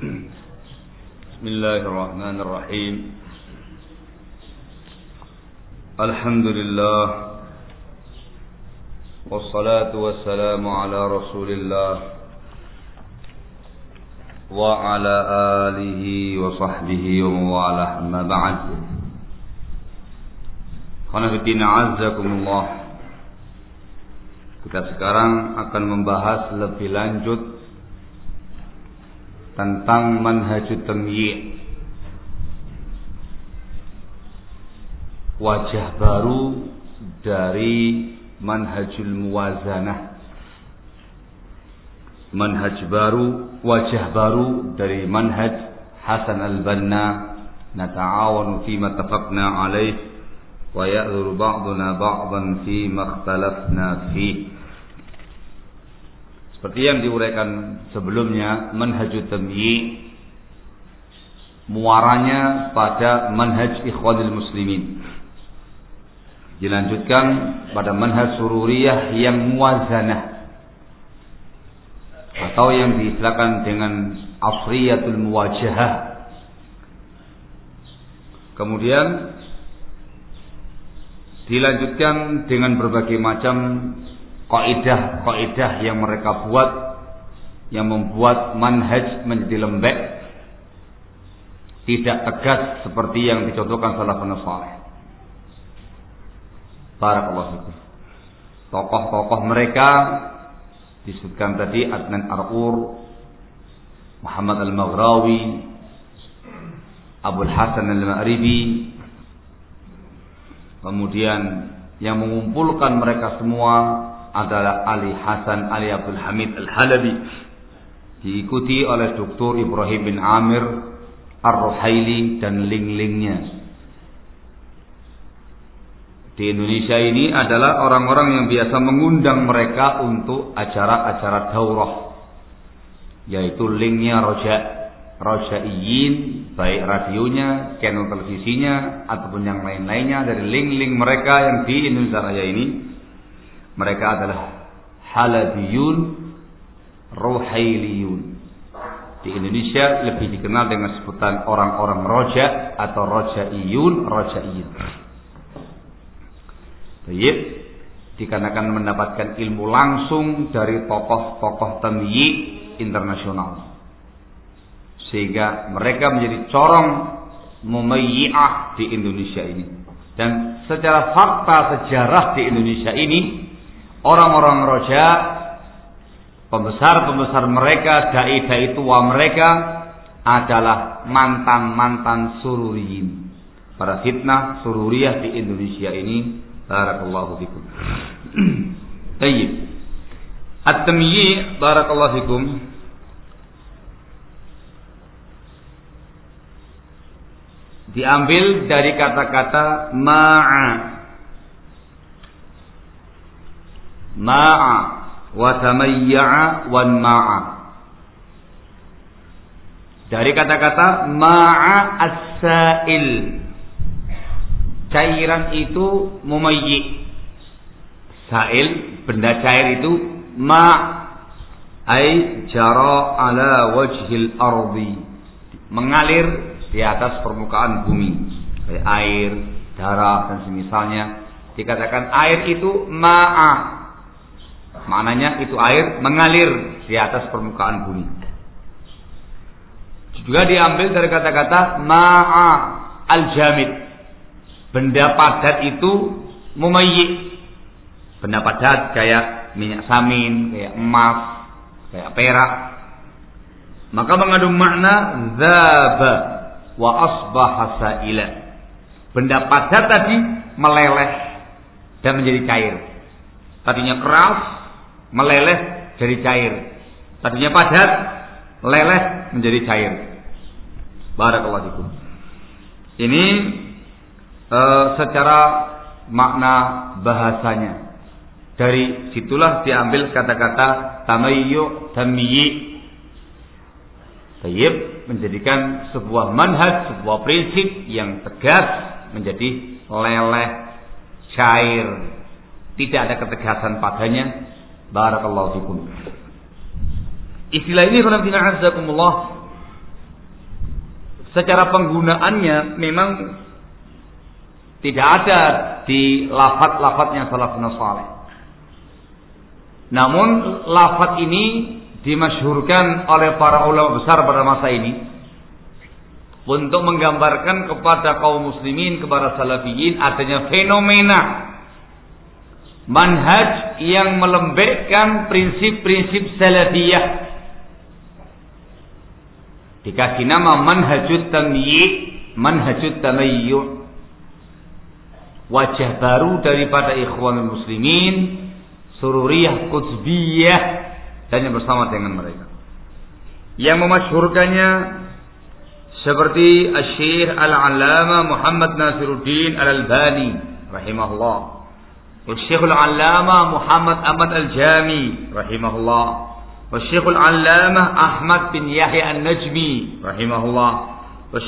بسم الله الرحمن الرحيم الحمد لله والصلاة والسلام على رسول الله وعلى آله وصحبه ومواله أما بعد Khanafiddin Azzakumullah Kita sekarang akan membahas lebih lanjut tentang manhajut tamyi' wajah baru dari manhajul muwazanah manhaj baru wajah baru dari manhaj Hasan al-Banna nata'awanu fima tafaqna alaih wa ya'zuru ba'duna ba'dan fima ikhtalafna fihi seperti yang diuraikan sebelumnya, manhajut tamyi muaranya pada manhaj ikhwanil muslimin. Dilanjutkan pada manhaj sururiyah yang muwazanah atau yang diistilahkan dengan asriyatul muwajahah. Kemudian dilanjutkan dengan berbagai macam kaidah-kaidah yang mereka buat yang membuat manhaj menjadi lembek tidak tegas seperti yang dicontohkan salafun saleh. Barakallahu fikum. Tokoh-tokoh mereka disebutkan tadi Adnan Ar'ur, Muhammad Al-Maghrawi, Abu Hasan Al-Ma'ribi, kemudian yang mengumpulkan mereka semua adalah Ali Hasan Ali Abdul Hamid Al-Halabi diikuti oleh Dr. Ibrahim bin Amir Ar-Ruhaili dan ling-lingnya. Di Indonesia ini adalah orang-orang yang biasa mengundang mereka untuk acara-acara daurah. Yaitu linknya roja, rojaiyin, baik radionya, channel televisinya, ataupun yang lain-lainnya dari link-link mereka yang di Indonesia Raya ini mereka adalah halabiyun, rohailiyun. Di Indonesia lebih dikenal dengan sebutan orang-orang roja atau rojaiyun, rojaiyun. Baik, dikarenakan mendapatkan ilmu langsung dari tokoh-tokoh temyi internasional. Sehingga mereka menjadi corong mumayyi'ah di Indonesia ini. Dan secara fakta sejarah di Indonesia ini orang-orang roja, pembesar-pembesar mereka, dai-dai tua mereka adalah mantan-mantan sururiyin. Para fitnah sururiyah di Indonesia ini. Barakallahu fikum. Tayyib. At-tamyi barakallahu fikum. Diambil dari kata-kata ma'a ma'a wa tamayya'a wan ma'a dari kata-kata ma'a as-sa'il cairan itu mumayyi. Sa'il benda cair itu ma' ay jara ala wajhil ardi. Mengalir di atas permukaan bumi. Air, darah dan semisalnya. Dikatakan air itu ma'a Maknanya itu air mengalir di atas permukaan bumi. Juga diambil dari kata-kata ma'a al-jamid. Benda padat itu mumayyi. Benda padat kayak minyak samin, kayak emas, kayak perak. Maka mengandung makna zaba wa asbaha sa'ila. Benda padat tadi meleleh dan menjadi cair. Tadinya keras, meleleh jadi cair. Tadinya padat, meleleh menjadi cair. Barakallahu fikum. Ini e, secara makna bahasanya. Dari situlah diambil kata-kata tamayyu, tamyi. Tayyib menjadikan sebuah manhaj, sebuah prinsip yang tegas menjadi leleh, cair. Tidak ada ketegasan padanya, Barakallahu fikum. Istilah ini azakumullah secara penggunaannya memang tidak ada di lafat-lafatnya salafun saleh. Namun lafat ini dimasyhurkan oleh para ulama besar pada masa ini untuk menggambarkan kepada kaum muslimin kepada salafiyin adanya fenomena manhaj yang melembekkan prinsip-prinsip salafiyah. Dikasih nama manhajut tamyi manhajut tamayyu wajah baru daripada ikhwan muslimin sururiyah kutbiyah dan yang bersama dengan mereka. Yang memasyhurkannya seperti Syekh Al-Allama Muhammad Nasiruddin Al-Albani rahimahullah Syekh Al-Allama Muhammad Ahmad Al-Jami rahimahullah Syekh Al-Allama Ahmad bin Yahya An-Najmi rahimahullah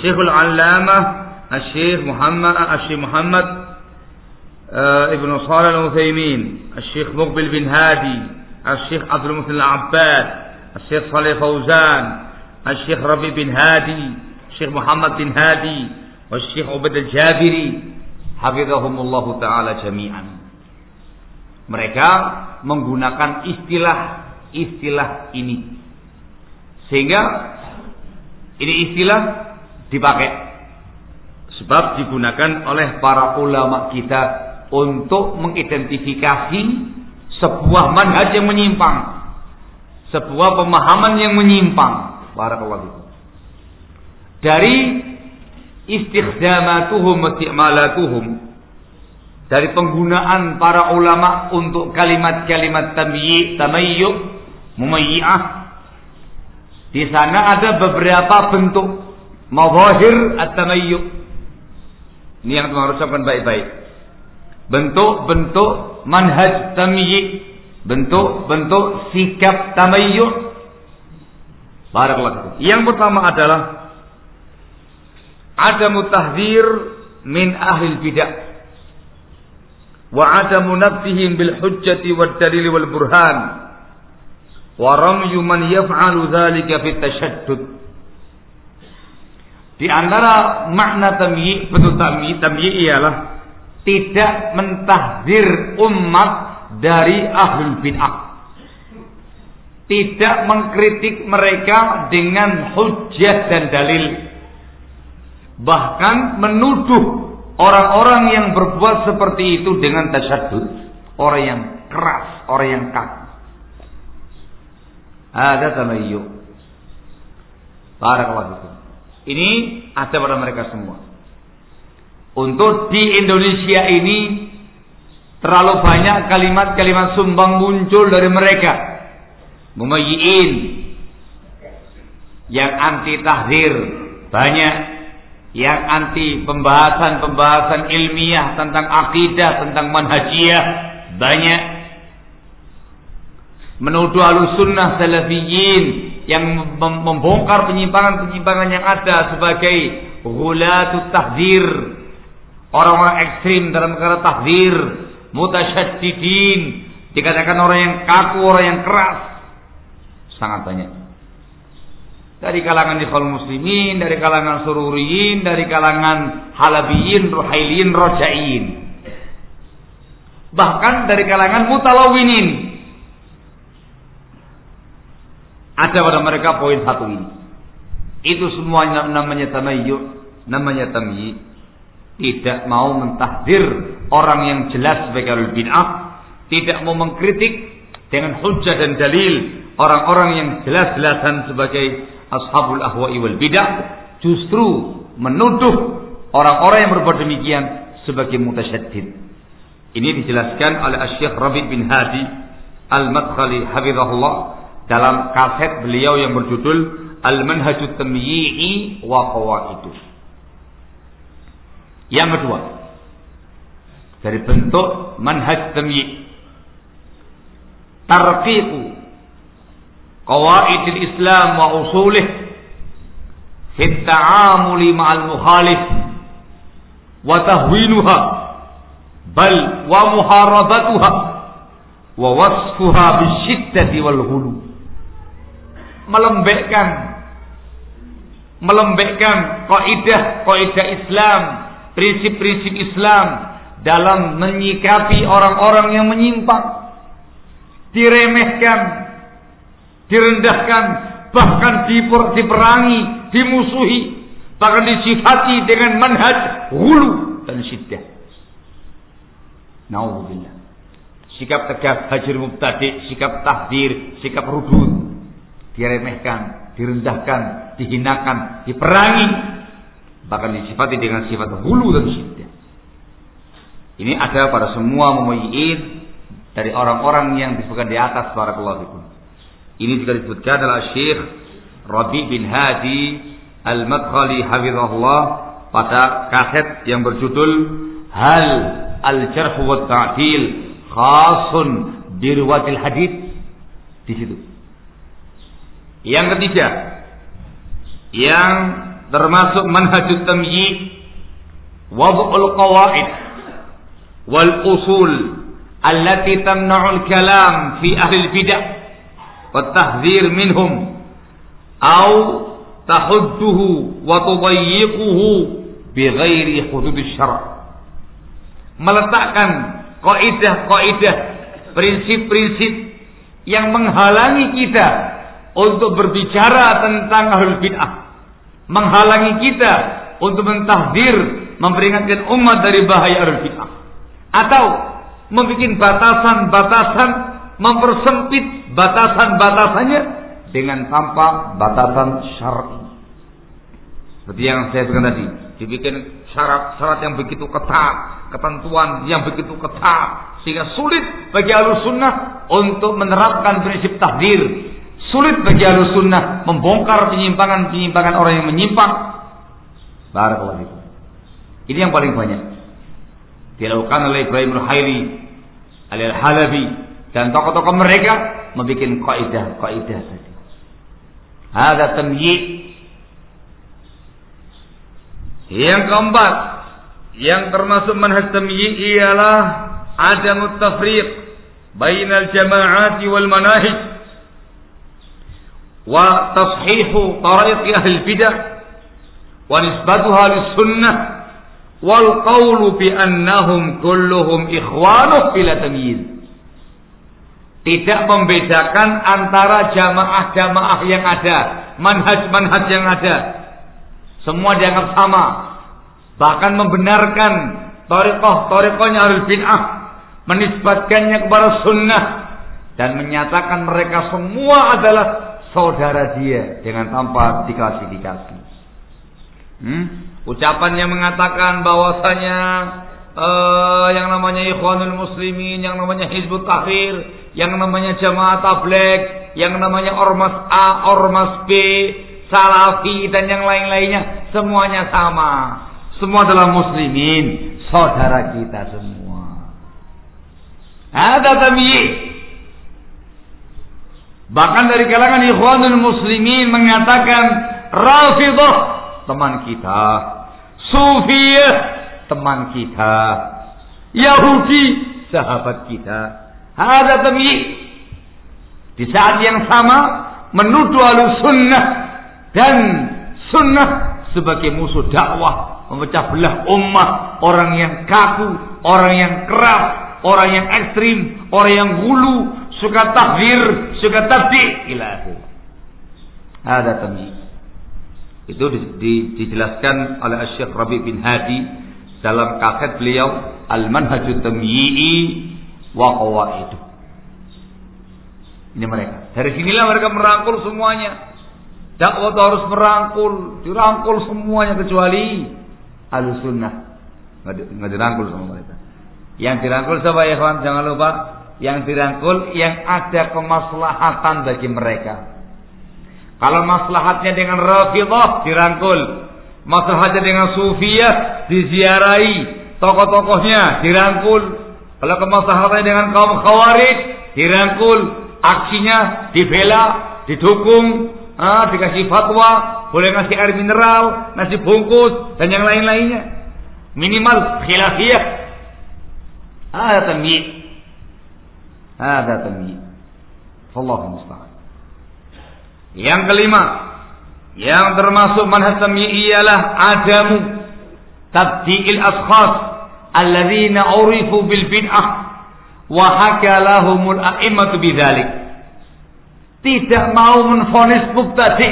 Syekh Al-Allama Syekh Muhammad Syekh Muhammad Ibn Salih Al-Uthaymin Syekh Muqbil bin Hadi Syekh Abdul Muhsin Al-Abbad Syekh Salih Fauzan Syekh Rabi bin Hadi Syekh Muhammad bin Hadi wa Syekh Ubaid al-Jabiri hafizahumullah taala jami'an. Mereka menggunakan istilah-istilah ini. Sehingga ini istilah dipakai sebab digunakan oleh para ulama kita untuk mengidentifikasi sebuah manhaj yang menyimpang, sebuah pemahaman yang menyimpang. Barakallahu dari istikhdamatuhum isti'malatuhum dari penggunaan para ulama untuk kalimat-kalimat tamyi tamayyu mumayyi'ah. Di sana ada beberapa bentuk mawahir at-tamayyu ini yang harus baik-baik. Bentuk-bentuk manhaj tamyi bentuk-bentuk sikap tamayyu Barakallahu Yang pertama adalah adamu tahdzir min ahli bidah wa adamu nafsihim bil hujjati wad dalil wal burhan. Wa ramyu man yaf'alu dzalika fit tashaddud. Di antara makna tamyi bentuk tamyi tamyi ialah tidak mentahdir umat dari ahli bid'ah. Tidak mengkritik mereka dengan hujjah dan dalil. Bahkan menuduh orang-orang yang berbuat seperti itu dengan tasyadud, orang yang keras, orang yang kaku. Ada tamayyu. Barakallahu Ini ada pada mereka semua. Untuk di Indonesia ini terlalu banyak kalimat-kalimat sumbang muncul dari mereka. Mumayyi'in yang anti tahdir banyak yang anti pembahasan-pembahasan ilmiah tentang akidah, tentang manhajiyah banyak. Menuduh alusunnah salafiyin yang membongkar penyimpangan-penyimpangan yang ada sebagai ghulatut tahdir. Orang-orang ekstrim dalam perkara tahdir mutasyaddidin dikatakan orang yang kaku, orang yang keras. Sangat banyak dari kalangan ikhwan muslimin, dari kalangan sururiyin, dari kalangan halabiyin, ruhailiyin, rojaiyin. Bahkan dari kalangan mutalawinin. Ada pada mereka poin satu ini. Itu semuanya namanya tamayyu, namanya tamyi. Tidak mau mentahdir orang yang jelas sebagai bid'ah, tidak mau mengkritik dengan hujah dan dalil orang-orang yang jelas-jelasan sebagai ashabul ahwa'i wal bidah justru menuduh orang-orang yang berbuat demikian sebagai mutasyaddid. Ini dijelaskan oleh Syekh Rabi bin Hadi Al-Madkhali hafizahullah dalam kaset beliau yang berjudul Al-Manhajut Tamyi'i wa Qawaidu. Yang kedua, dari bentuk manhaj tamyi' tarqiqu qawaidil Islam wa usulih. Fi ta'amuli ma'al mukhalif. Wa tahwinuha. Bal wa muharabatuha. Wa wasfuha bisyiddati wal hulu melembekkan melembekkan kaidah-kaidah Islam, prinsip-prinsip Islam dalam menyikapi orang-orang yang menyimpang. Diremehkan, direndahkan, bahkan diperangi, dimusuhi, bahkan disifati dengan manhaj hulu dan syiddah. Nauzubillah. Sikap tegas hajir mubtadi, sikap tahdir, sikap rudud diremehkan, direndahkan, dihinakan, diperangi, bahkan disifati dengan sifat hulu dan syiddah. Ini ada pada semua mumayyi'in dari orang-orang yang disebutkan di atas barakallahu fikum. Ini juga disebutkan adalah Syekh Rabi bin Hadi Al-Madkhali hafizahullah pada kaset yang berjudul Hal Al-Jarh wa Ta'dil khasun bi hadith di situ. Yang ketiga, yang termasuk manhajut tamyiz wad'ul qawaid wal usul allati tamna'ul kalam fi ahli al-bid'ah minhum au tahudduhu wa tudayyiquhu bighairi hudud syara' meletakkan kaidah-kaidah prinsip-prinsip yang menghalangi kita untuk berbicara tentang ahlul bid'ah. Menghalangi kita untuk mentahdir, memperingatkan umat dari bahaya ahlul bid'ah. Atau membuat batasan-batasan, mempersempit batasan-batasannya dengan tanpa batasan syar'i. Seperti yang saya bilang tadi, dibikin syarat-syarat yang begitu ketat, ketentuan yang begitu ketat, sehingga sulit bagi alus sunnah untuk menerapkan prinsip tahdir, Sulit bagi ahlu sunnah membongkar penyimpangan-penyimpangan orang yang menyimpang. Barakallahu fikum. Ini yang paling banyak. Dilakukan oleh Ibrahim Ruhaili, Al-Halabi, dan tokoh-tokoh mereka membuat kaidah-kaidah tadi. Ada temyi. Yang keempat, yang termasuk manhaj temyi ialah ada mutafriq bainal jama'ati wal manahij وتصحيح طريق أهل البدع ونسبتها للسنة والقول بأنهم كلهم إخوانه بلا تمييز Tidak membedakan antara jamaah-jamaah yang ada, manhaj-manhaj yang ada. Semua dianggap sama. Bahkan membenarkan torikoh-torikohnya Ahlul Bid'ah. Menisbatkannya kepada sunnah. Dan menyatakan mereka semua adalah saudara dia dengan tanpa diklasifikasi. Hmm? Ucapan yang mengatakan bahwasanya uh, yang namanya Ikhwanul Muslimin, yang namanya Hizbut Tahrir, yang namanya Jamaah Tabligh, yang namanya Ormas A, Ormas B, Salafi dan yang lain-lainnya semuanya sama. Semua adalah muslimin, saudara kita semua. Ada tamyiz Bahkan dari kalangan ikhwanul muslimin mengatakan Rafidah teman kita, Sufiyah teman kita, Yahudi sahabat kita. Ada temi di saat yang sama menuduh al sunnah dan sunnah sebagai musuh dakwah memecah belah umat orang yang kaku orang yang keras orang yang ekstrim orang yang hulu suka takfir, suka tabdi ila akhir. Ada tamyiz. Itu di, di, dijelaskan oleh Syekh Rabi bin Hadi dalam kaset beliau Al-Manhajut Tamyi'i wa Qawaidu. Ini mereka. Dari sinilah mereka merangkul semuanya. Dakwah harus merangkul, dirangkul semuanya kecuali Al-Sunnah. Nggak dirangkul sama mereka. Yang dirangkul siapa ya kawan? Jangan lupa yang dirangkul yang ada kemaslahatan bagi mereka. Kalau maslahatnya dengan Rafidah dirangkul, maslahatnya dengan Sufiyah diziarahi, tokoh-tokohnya dirangkul. Kalau kemaslahatannya dengan kaum Khawarij dirangkul, aksinya dibela, didukung, ah, dikasih fatwa, boleh ngasih air mineral, nasi bungkus dan yang lain-lainnya. Minimal khilafiyah. Ah, tamyiz. Ada tamyiz. Wallahu musta'an. Yang kelima, Yang termasuk manhaj tamyiz ialah adamu tabdi'il ashkhas alladzina urifu bil bid'ah wa haka lahumul a'immatu bidzalik. Tidak mau menfonis mubtadi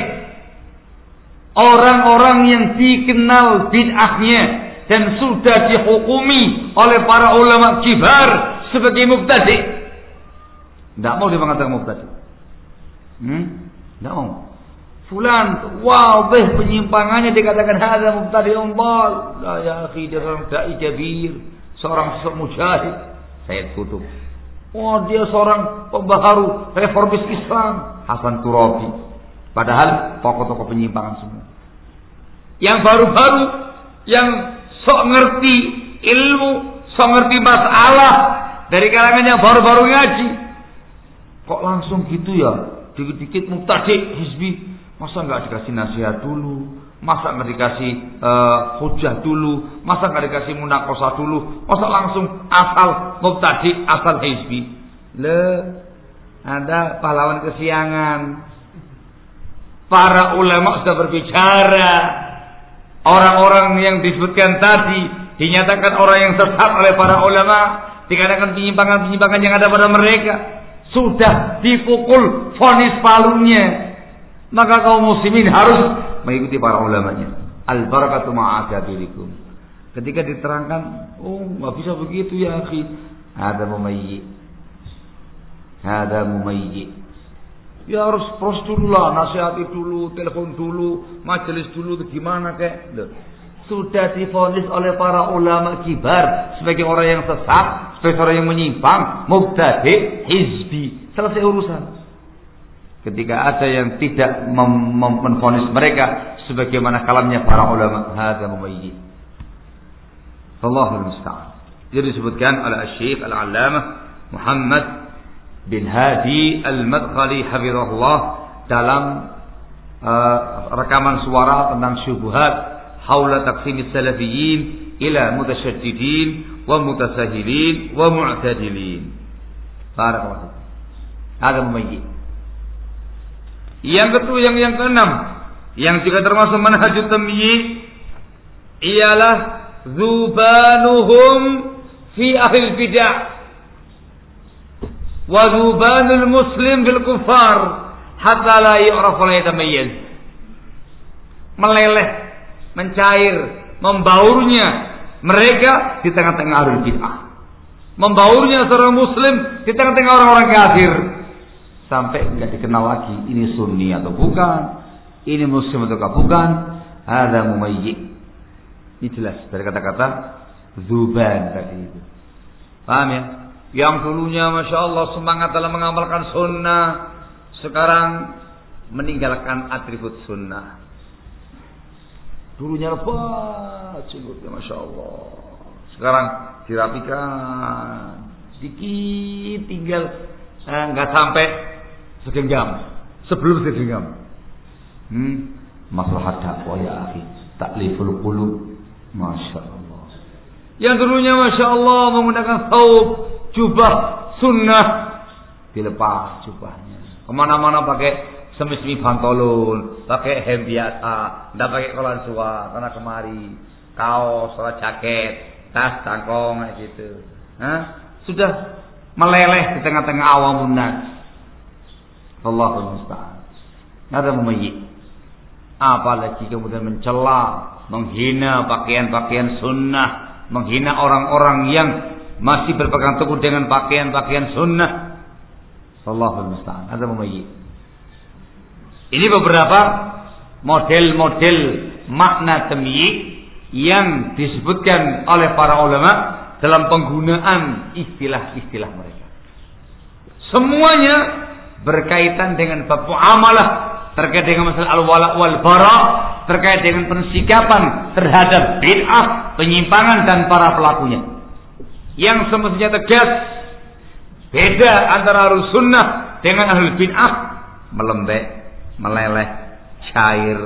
orang-orang yang dikenal bid'ahnya dan sudah dihukumi oleh para ulama kibar sebagai mubtadi. Tidak mau dia mengatakan mubtadi. Hmm? Tidak mau. Fulan, beh penyimpangannya dikatakan ada mubtadi umbal. Lah ya akhi, dia seorang dai jabir, seorang mujahid. Saya tutup. Oh, dia seorang pembaharu reformis Islam, Hasan Turabi. Padahal tokoh-tokoh penyimpangan semua. Yang baru-baru, yang sok ngerti ilmu, sok ngerti masalah dari kalangan yang baru-baru ngaji. Kok langsung gitu ya? Dikit-dikit mubtadi hizbi Masa nggak dikasih nasihat dulu? Masa nggak dikasih uh, hujah dulu? Masa nggak dikasih munakosa dulu? Masa langsung asal mubtadi, asal hizbi? Le, ada pahlawan kesiangan. Para ulama sudah berbicara. Orang-orang yang disebutkan tadi dinyatakan orang yang sesat oleh para ulama, dikatakan penyimpangan-penyimpangan yang ada pada mereka sudah dipukul fonis palunya maka kaum muslimin harus mengikuti para ulamanya. Al barakatu ma'akabirikum. Ketika diterangkan, oh nggak bisa begitu ya akhi. Ada mumayyi. Ada mumayyi. Ya harus pros dulu lah, nasihati dulu, telepon dulu, majelis dulu, gimana kek. Sudah difonis oleh para ulama kibar sebagai orang yang sesat, sebagai orang yang menyimpang, mubtadi, hizbi. Selesai urusan. Ketika ada yang tidak menfonis mereka sebagaimana kalamnya para ulama, hadza mumayyiz. Allahu musta'an. Jadi disebutkan oleh Syekh Al-Allamah Muhammad bin Hadi Al-Madkhali hafizahullah dalam uh, rekaman suara tentang syubhat haula taqsim salafiyyin ila mutasyaddidin wa mutasahilin wa mu'tadilin. Barakallahu. Hadza mumayyiz. Yang kedua yang yang keenam. Yang juga termasuk manhajut tamyi ialah zubanuhum fi ahli bidah. Wa zubanul muslim bil kufar hatta la yu'raf wa yatamayyiz. Meleleh mencair membaurnya mereka di tengah-tengah ahli bid'ah. Membaurnya seorang muslim di tengah-tengah orang-orang kafir sampai nggak dikenal lagi ini sunni atau bukan, ini muslim atau bukan, ada mumayyi. Ini jelas dari kata-kata zuban tadi itu. Paham ya? Yang dulunya Masya Allah semangat dalam mengamalkan sunnah. Sekarang meninggalkan atribut sunnah. Dulunya lebat jenggotnya Masya Allah. Sekarang dirapikan. Dikit tinggal eh, nggak eh, sampai segenggam sebelum segenggam hmm? Masalah dakwah ya akhi. Takliful qulub. Masya Allah yang dulunya masya Allah menggunakan saub jubah sunnah. Dilepas jubahnya. Ke mana-mana pakai semismi pantolon pakai hem biasa tidak pakai kolan suar karena kemari. Kaos atau jaket tas tangkong gitu. Hah? sudah meleleh di tengah-tengah awam nas Allahul musta'an. Ada memayik. Apalagi kemudian mencela, menghina pakaian-pakaian sunnah, menghina orang-orang yang masih berpegang teguh dengan pakaian-pakaian sunnah. Allahul musta'an. Ada memayik. Ini beberapa model-model makna temyi yang disebutkan oleh para ulama dalam penggunaan istilah-istilah mereka. Semuanya berkaitan dengan bab muamalah terkait dengan masalah al-wala wal bara terkait dengan pensikapan terhadap bid'ah, penyimpangan dan para pelakunya. Yang semestinya tegas beda antara harus sunnah dengan ahli bid'ah melembek, meleleh, cair,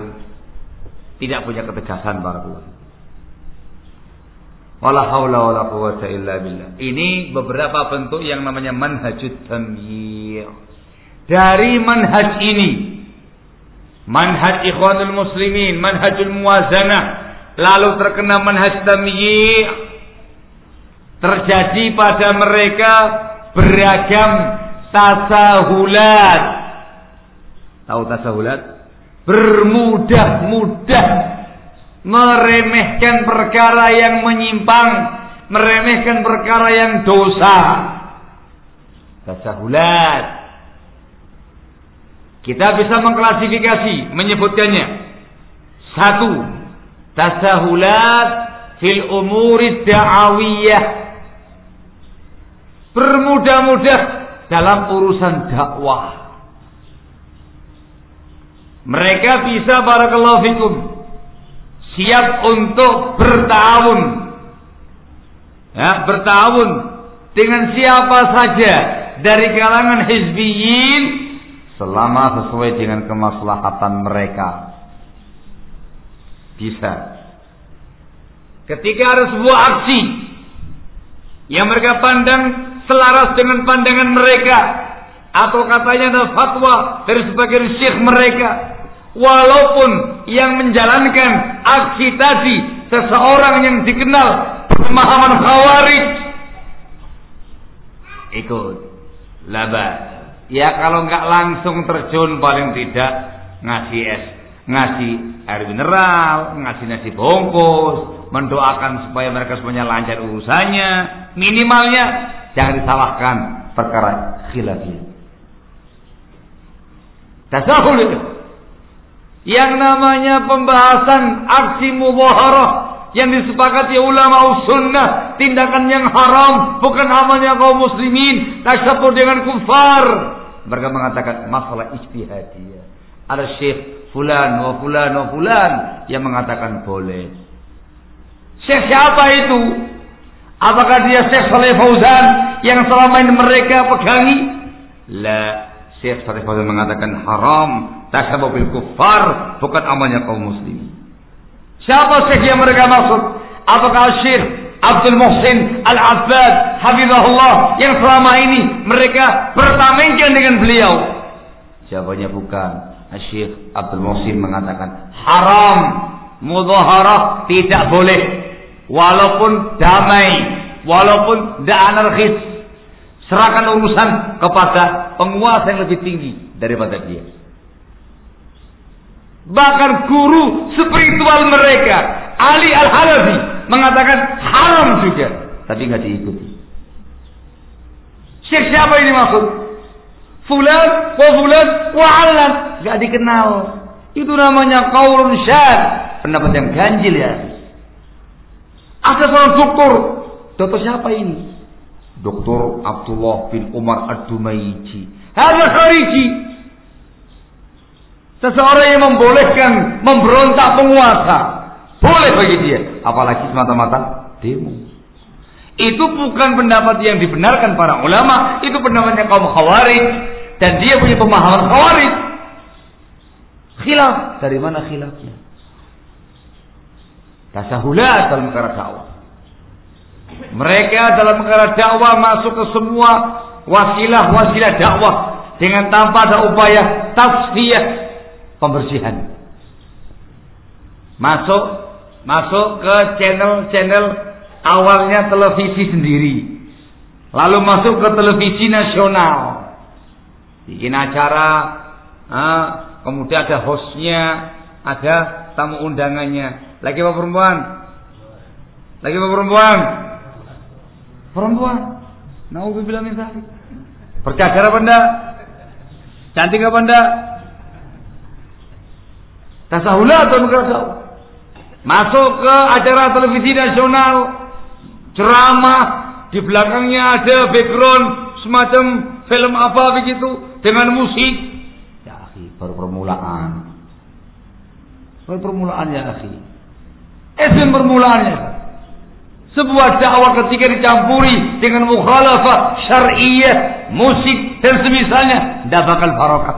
tidak punya ketegasan barakallahu. Wala haula wala quwata illa billah. Ini beberapa bentuk yang namanya manhajut tamyiz dari manhaj ini manhaj ikhwanul muslimin, manhajul muwazanah, lalu terkena manhaj tamyi' terjadi pada mereka beragam tasahulat. Tahu tasahulat? Bermudah-mudah meremehkan perkara yang menyimpang, meremehkan perkara yang dosa. Tasahulat. Kita bisa mengklasifikasi, menyebutkannya. Satu, tasahulat fil umuri da'awiyah. Bermudah-mudah dalam urusan dakwah. Mereka bisa barakallahu fikum siap untuk bertahun ya bertahun dengan siapa saja dari kalangan hizbiyin selama sesuai dengan kemaslahatan mereka. Bisa. Ketika ada sebuah aksi yang mereka pandang selaras dengan pandangan mereka atau katanya ada fatwa dari sebagian syekh mereka walaupun yang menjalankan aksi tadi seseorang yang dikenal pemahaman khawarij ikut labas Ya kalau nggak langsung terjun paling tidak ngasih es, ngasih air mineral, ngasih nasi bungkus, mendoakan supaya mereka semuanya lancar urusannya. Minimalnya jangan disalahkan perkara khilafiyah. Tasahul itu. Yang namanya pembahasan aksi mubaharah yang disepakati ulama sunnah tindakan yang haram bukan amalnya kaum muslimin tasyabbuh dengan kufar mereka mengatakan masalah ijtihadiyah. Ada syekh fulan wa fulan wa fulan yang mengatakan boleh. Syekh siapa itu? Apakah dia syekh Saleh Fauzan yang selama ini mereka pegangi? La. Syekh Saleh Fauzan mengatakan haram tasyabbuh bil kufar bukan amalnya kaum muslimin. Siapa syekh yang mereka maksud? Apakah Syekh Abdul Muhsin Al-Abbad Hafizahullah yang selama ini mereka bertamengkan dengan beliau? Jawabannya bukan. Syekh Abdul Muhsin mengatakan haram mudaharah tidak boleh walaupun damai walaupun tidak anarkis serahkan urusan kepada penguasa yang lebih tinggi daripada dia Bahkan guru spiritual mereka, Ali Al-Halabi, mengatakan haram juga. Tapi nggak diikuti. Syekh siapa ini maksud? Fulan, wa fulan, wa alam. Gak dikenal. Itu namanya kaulun syad. Pendapat yang ganjil ya. Ada seorang dokter. Dokter siapa ini? Dokter Abdullah bin Umar Ad-Dumaiji. Ada khariji. Seseorang yang membolehkan memberontak penguasa. Boleh bagi dia. Apalagi semata-mata demo. Itu bukan pendapat yang dibenarkan para ulama. Itu pendapatnya kaum khawarij. Dan dia punya pemahaman khawarij. Khilaf. Dari mana khilafnya? Tasahulat dalam perkara dakwah. Mereka dalam perkara dakwah masuk ke semua wasilah-wasilah dakwah dengan tanpa ada upaya tasfiyah pembersihan. Masuk masuk ke channel-channel awalnya televisi sendiri. Lalu masuk ke televisi nasional. Bikin acara, kemudian ada hostnya, ada tamu undangannya. Lagi apa perempuan? Lagi apa perempuan? Perempuan. Nauzubillah min dzalik. Bercadar apa enggak? Cantik apa enggak? Tasahulat atau dakwah. Masuk ke acara televisi nasional, ceramah, di belakangnya ada background semacam film apa begitu dengan musik. Ya akhi, baru permulaan. Baru permulaan ya akhi. Esim permulaannya. Sebuah dakwah ketika dicampuri dengan mukhalafah syariah, musik dan semisalnya, tidak bakal barokah.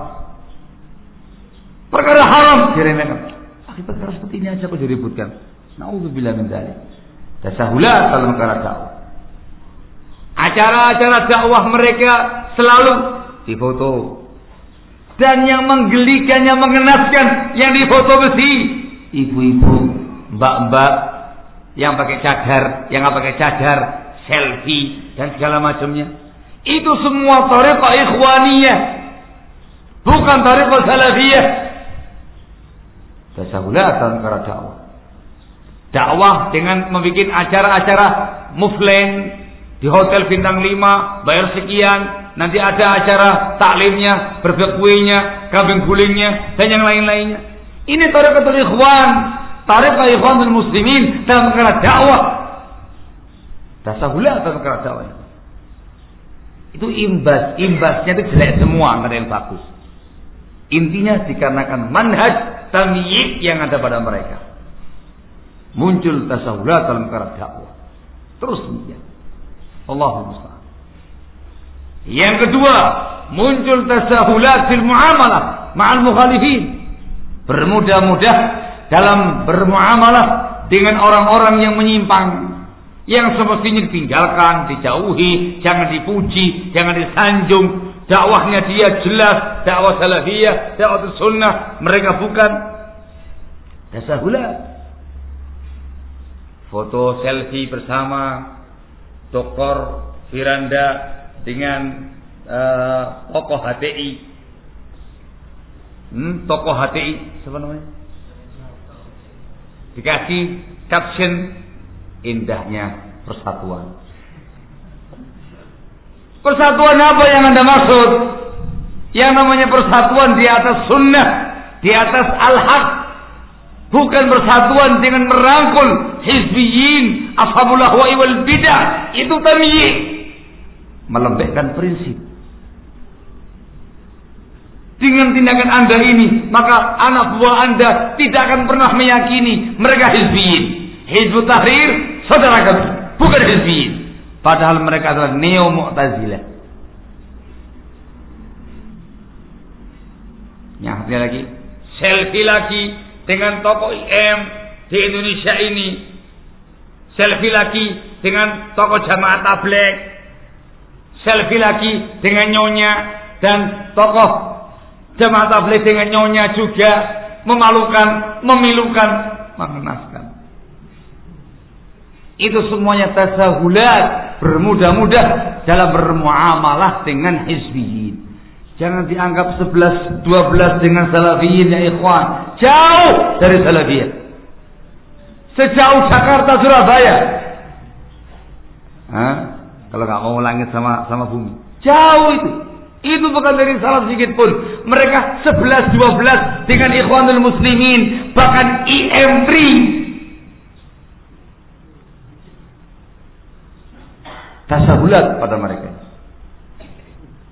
Perkara haram diremehkan. Akibat perkara seperti ini aja kok diributkan. Nauzubillah min dzalik. Tasahulat dalam perkara dakwah. Acara-acara dakwah mereka selalu difoto. Dan yang menggelikan, yang mengenaskan, yang difoto besi. Ibu-ibu, mbak-mbak, yang pakai cadar, yang nggak pakai cadar, selfie, dan segala macamnya. Itu semua tariqah ikhwaniyah. Bukan tariqah salafiyah. Tasahulatan karena dakwah. Dakwah dengan membuat acara-acara muflen di hotel bintang 5, bayar sekian, nanti ada acara taklimnya, berbek kuenya, kambing gulingnya, dan yang lain-lainnya. Ini tariqatul ikhwan, tariqah ikhwanul muslimin dalam perkara dakwah. Tasahulah dalam perkara dakwah. Itu imbas, imbasnya itu jelek semua, nggak ada yang bagus. Intinya dikarenakan manhaj tamyiz yang ada pada mereka. Muncul tasahulah dalam perkara dakwah. Terus demikian. Allahumma musta'an. Yang kedua, muncul tasahulat fil muamalah ma'al mukhalifin. Bermudah-mudah dalam bermuamalah dengan orang-orang yang menyimpang. Yang semestinya ditinggalkan, dijauhi, jangan dipuji, jangan disanjung. Dakwahnya dia jelas, dakwah salafiyah, dakwah sunnah. Mereka bukan tasahulat. Foto selfie bersama Dr. Firanda dengan uh, tokoh HTI. Hmm, tokoh HTI, siapa namanya? Dikasih caption indahnya persatuan. Persatuan apa yang Anda maksud? Yang namanya persatuan di atas sunnah, di atas al-haq, Bukan bersatuan dengan merangkul hizbiyin, ashabul ahwa'i wal bidah. Itu tamyi. Melembekkan prinsip. Dengan tindakan anda ini, maka anak buah anda tidak akan pernah meyakini mereka hizbiyin. Hizbut Tahrir, saudara kami, bukan hizbiyin. Padahal mereka adalah neo mu'tazilah. Yang lagi, selfie lagi, dengan tokoh IM di Indonesia ini. Selfie lagi dengan tokoh jamaah tablet. Selfie lagi dengan nyonya dan tokoh jamaah tablet dengan nyonya juga memalukan, memilukan, mengenaskan. Itu semuanya tasahulat, bermudah-mudah dalam bermuamalah dengan hizbiyin. Jangan dianggap 11, 12 dengan salafiyin ya ikhwan. Jauh dari salafiyah. Sejauh Jakarta, Surabaya. Hah? Kalau nggak mau langit sama sama bumi. Jauh itu. Itu bukan dari salah sedikit pun. Mereka 11, 12 dengan ikhwanul muslimin. Bahkan IM3. Tasahulat pada mereka.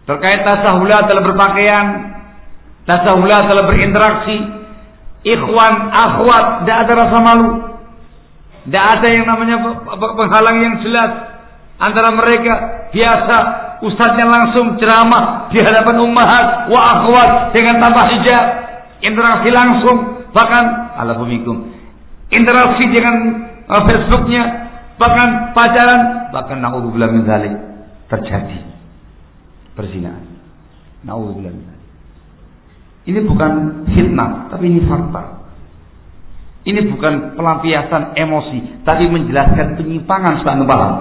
Terkait tasahulah dalam berpakaian, tasahulah dalam berinteraksi, ikhwan, akhwat, tidak ada rasa malu. Tidak ada yang namanya penghalang yang jelas antara mereka biasa ustadznya langsung ceramah di hadapan ummahat wa akhwat dengan tanpa hijab interaksi langsung bahkan alaikum interaksi dengan uh, Facebooknya bahkan pacaran bahkan naudzubillah min terjadi perzinahan. Nauzubillah Ini bukan fitnah, tapi ini fakta. Ini bukan pelampiasan emosi, tapi menjelaskan penyimpangan supaya paham.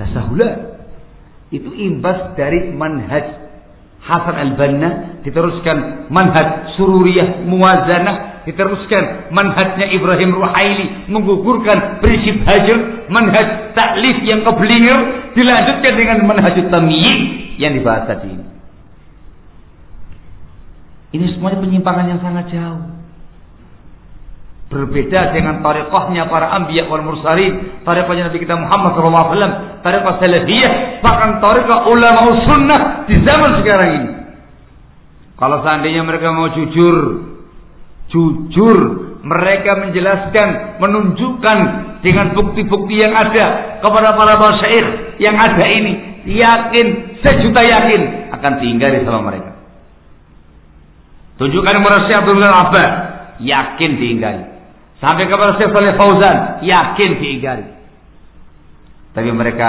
Tasahula itu imbas dari manhaj Hasan al-Banna diteruskan manhaj sururiyah muwazanah diteruskan manhajnya Ibrahim Ruhaili menggugurkan prinsip hajar manhaj taklif yang keblinger dilanjutkan dengan manhaj tamyiz yang dibahas tadi ini. Ini semuanya penyimpangan yang sangat jauh. Berbeda dengan tarikhahnya para anbiya wal mursalin tarikhahnya Nabi kita Muhammad SAW tarikhah salafiyah bahkan tarikhah ulama sunnah di zaman sekarang ini. Kalau seandainya mereka mau jujur jujur. Mereka menjelaskan menunjukkan dengan bukti-bukti yang ada kepada para masyaikh yang ada ini. Yakin sejuta yakin akan tinggal di sama mereka. Tunjukkan kepada Syekh Abdul Abbas yakin diingkari. Sampai kepada Syekh Saleh Fauzan, yakin diingkari. Tapi mereka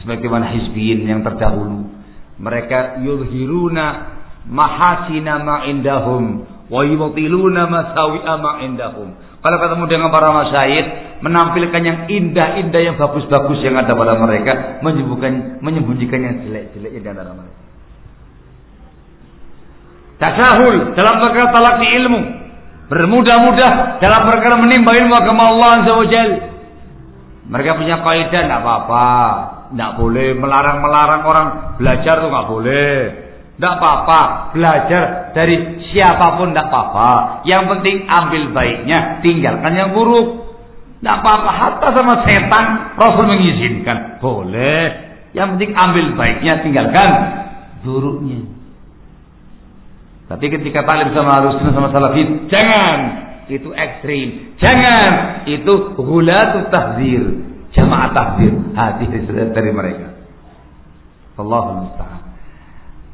sebagaimana hizbiyin yang terdahulu, Mereka yulhiruna mahasina ma'indahum wa yubatiluna masawi'a ma'indahum. Kalau ketemu dengan para masyayikh, menampilkan yang indah-indah yang bagus-bagus yang ada pada mereka, menyembunyikan menyembunyikan yang jelek-jeleknya di antara mereka. Tasahul dalam perkara talaki ilmu, bermudah-mudah dalam perkara menimba ilmu agama Allah Azza Mereka punya kaidah tidak apa-apa, tidak boleh melarang-melarang orang belajar tuh nggak boleh. Tidak apa-apa, belajar dari siapa pun tidak apa-apa. Yang penting ambil baiknya, tinggalkan yang buruk. Tidak apa-apa, hatta sama setan Rasul mengizinkan. Boleh. Yang penting ambil baiknya, tinggalkan buruknya. Tapi ketika talim sama harus sama salafin, jangan. Itu ekstrim. Jangan. Itu hulatu tahzir. Jamaah tahzir. Hati dari mereka. Allahumma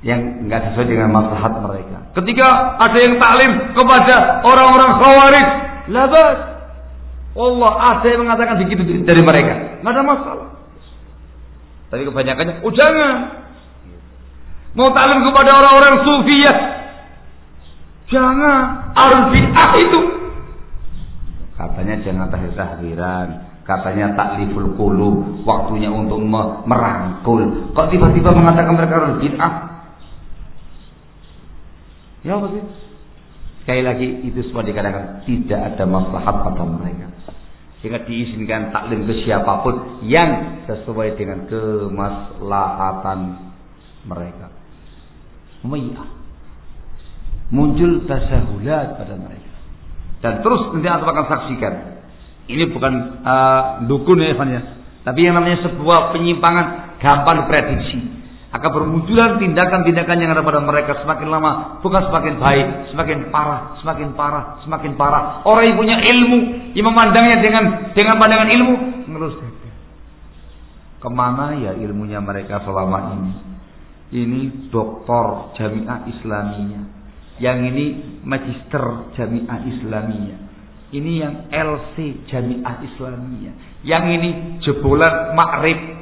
yang nggak sesuai dengan maslahat mereka. Ketika ada yang taklim kepada orang-orang khawarij, labas. Allah ada yang mengatakan begitu dari mereka, nggak ada masalah. Tapi kebanyakannya, oh jangan. Mau taklim kepada orang-orang sufiyah, jangan. Arus bid'ah itu. Katanya jangan tahdir tahdiran, katanya takliful qulub, waktunya untuk merangkul. Kok tiba-tiba mengatakan mereka harus bid'ah? Ya apa sih? Sekali lagi itu semua dikatakan tidak ada maslahat pada mereka. Sehingga diizinkan taklim ke siapa pun yang sesuai dengan kemaslahatan mereka. Umayyah. Muncul tasahulat pada mereka. Dan terus nanti aku akan saksikan. Ini bukan uh, dukun ya Evan ya. Tapi yang namanya sebuah penyimpangan gampang diprediksi akan bermunculan tindakan-tindakan yang ada pada mereka semakin lama bukan semakin baik, semakin parah, semakin parah, semakin parah. Orang yang punya ilmu, yang memandangnya dengan dengan pandangan ilmu, terus ke mana ya ilmunya mereka selama ini? Ini doktor jamiah Islamiyah, yang ini magister jamiah Islamiyah, ini yang LC jamiah Islamiyah, yang ini jebolan makrif